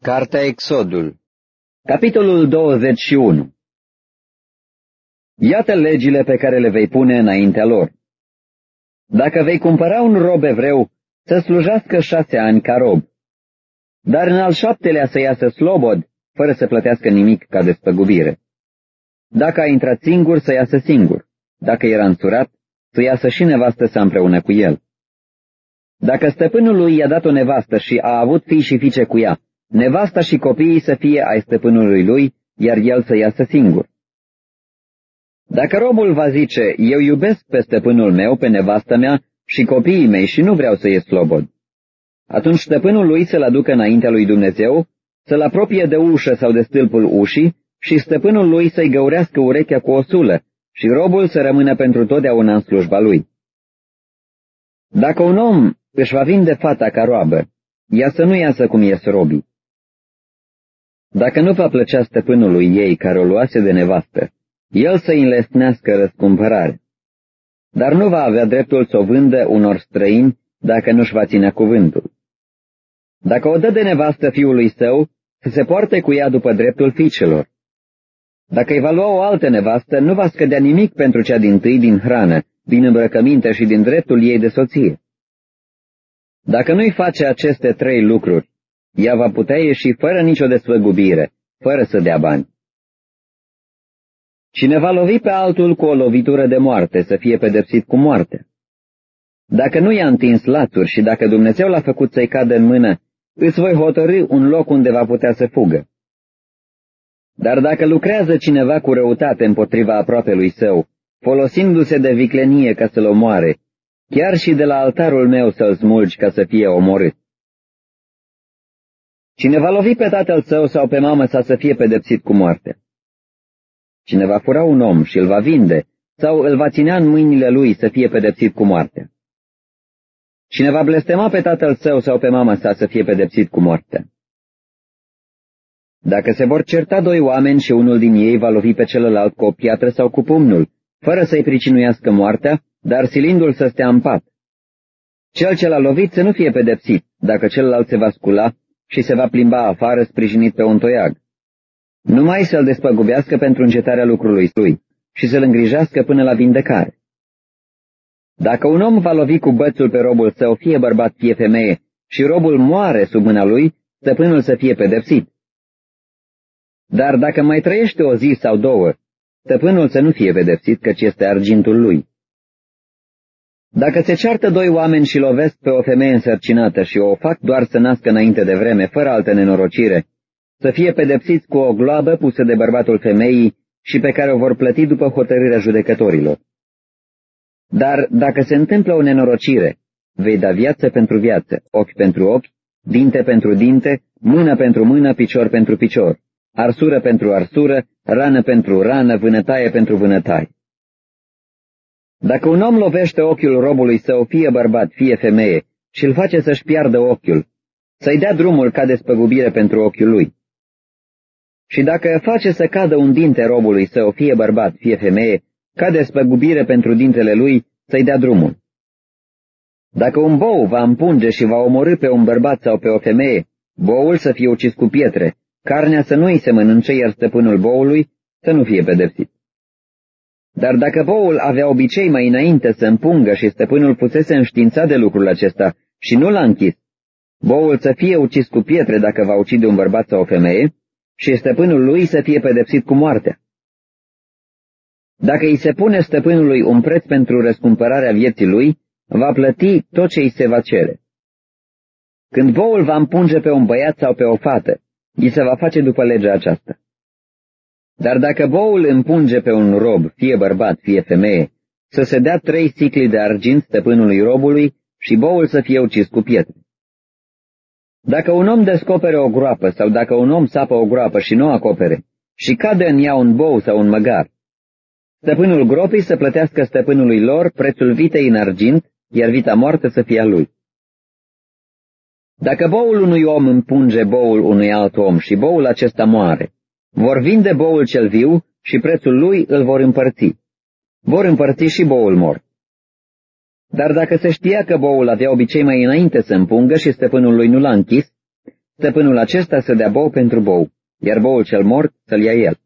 Cartea Exodul Capitolul 21 Iată legile pe care le vei pune înaintea lor. Dacă vei cumpăra un rob evreu, să slujească șase ani ca rob, dar în al șaptelea să iasă slobod, fără să plătească nimic ca despăgubire. Dacă a intrat singur, să iasă singur. Dacă era însurat, să iasă și nevastă să împreună cu el. Dacă stăpânul lui i-a dat o nevastă și a avut fii și fiice cu ea, nevasta și copiii să fie ai stăpânului lui, iar el să iasă singur. Dacă robul va zice, eu iubesc pe stăpânul meu, pe nevastă mea și copiii mei și nu vreau să ies slobod, atunci stăpânul lui să-l aducă înaintea lui Dumnezeu, să-l apropie de ușă sau de stâlpul ușii și stăpânul lui să-i găurească urechea cu o sulă și robul să rămână pentru totdeauna în slujba lui. Dacă un om își va vinde fata ca roabă, ea să nu iasă cum ies robii. Dacă nu va plăcea stăpânului ei care o luase de nevastă, el să înlesnească răscumpărare. Dar nu va avea dreptul să o vândă unor străini dacă nu-și va ține cuvântul. Dacă o dă de nevastă fiului său, să se poarte cu ea după dreptul fiicelor. Dacă îi va lua o altă nevastă, nu va scădea nimic pentru cea din tâi din hrană, din îmbrăcăminte și din dreptul ei de soție. Dacă nu-i face aceste trei lucruri, ea va putea ieși fără nicio desfăgubire, fără să dea bani. Cine va lovi pe altul cu o lovitură de moarte, să fie pedepsit cu moarte. Dacă nu i-a întins lațuri și dacă Dumnezeu l-a făcut să-i cadă în mână, îți voi hotărâ un loc unde va putea să fugă. Dar dacă lucrează cineva cu răutate împotriva aproapelui său, folosindu-se de viclenie ca să-l omoare, chiar și de la altarul meu să-l smulgi ca să fie omorât. Cine va lovi pe tatăl său sau pe mamă sa să fie pedepsit cu moarte. Cine va fura un om și îl va vinde sau îl va ținea în mâinile lui să fie pedepsit cu moarte. Cine va blestema pe tatăl său sau pe mama sa să fie pedepsit cu moarte. Dacă se vor certa doi oameni și unul din ei va lovi pe celălalt cu o piatră sau cu pumnul, fără să-i pricinuiască moartea, dar silindu-l să stea în pat. Cel ce l-a lovit să nu fie pedepsit, dacă celălalt se va scula și se va plimba afară sprijinit pe un toiag. Numai să-l despăgubească pentru încetarea lucrului lui și să-l îngrijească până la vindecare. Dacă un om va lovi cu bățul pe robul său, fie bărbat, fie femeie, și robul moare sub mâna lui, stăpânul să fie pedepsit. Dar dacă mai trăiește o zi sau două, stăpânul să nu fie pedepsit, căci este argintul lui. Dacă se ceartă doi oameni și lovesc pe o femeie însărcinată și o fac doar să nască înainte de vreme, fără altă nenorocire, să fie pedepsiți cu o gloabă pusă de bărbatul femeii și pe care o vor plăti după hotărârea judecătorilor. Dar dacă se întâmplă o nenorocire, vei da viață pentru viață, ochi pentru ochi, dinte pentru dinte, mână pentru mână, picior pentru picior, arsură pentru arsură, rană pentru rană, vânătaie pentru vânătaie. Dacă un om lovește ochiul robului său, fie bărbat, fie femeie, și îl face să-și piardă ochiul, să-i dea drumul ca despăgubire pentru ochiul lui. Și dacă face să cadă un dinte robului său, fie bărbat, fie femeie, ca despăgubire pentru dintele lui, să-i dea drumul. Dacă un bou va împunge și va omorâ pe un bărbat sau pe o femeie, boul să fie ucis cu pietre, carnea să nu îi se mănânce, iar stăpânul boului să nu fie pedepsit. Dar dacă boul avea obicei mai înainte să împungă și stăpânul fusese înștiințat de lucrul acesta și nu l-a închis, boul să fie ucis cu pietre dacă va ucide un bărbat sau o femeie și stăpânul lui să fie pedepsit cu moartea. Dacă îi se pune stăpânului un preț pentru răscumpărarea vieții lui, va plăti tot ce îi se va cere. Când boul va împunge pe un băiat sau pe o fată, îi se va face după legea aceasta. Dar dacă boul împunge pe un rob, fie bărbat, fie femeie, să se dea trei sicli de argint stăpânului robului și boul să fie ucis cu pietre. Dacă un om descopere o groapă sau dacă un om sapă o groapă și nu o acopere și cade în ea un bou sau un măgar, stăpânul gropii să plătească stăpânului lor prețul vitei în argint, iar vita moartă să fie a lui. Dacă boul unui om împunge boul unui alt om și boul acesta moare, vor vinde boul cel viu și prețul lui îl vor împărți. Vor împărți și boul mort. Dar dacă se știa că boul avea obicei mai înainte să împungă și stăpânul lui nu l-a închis, stăpânul acesta să dea bou pentru bou, iar boul cel mort să-l ia el.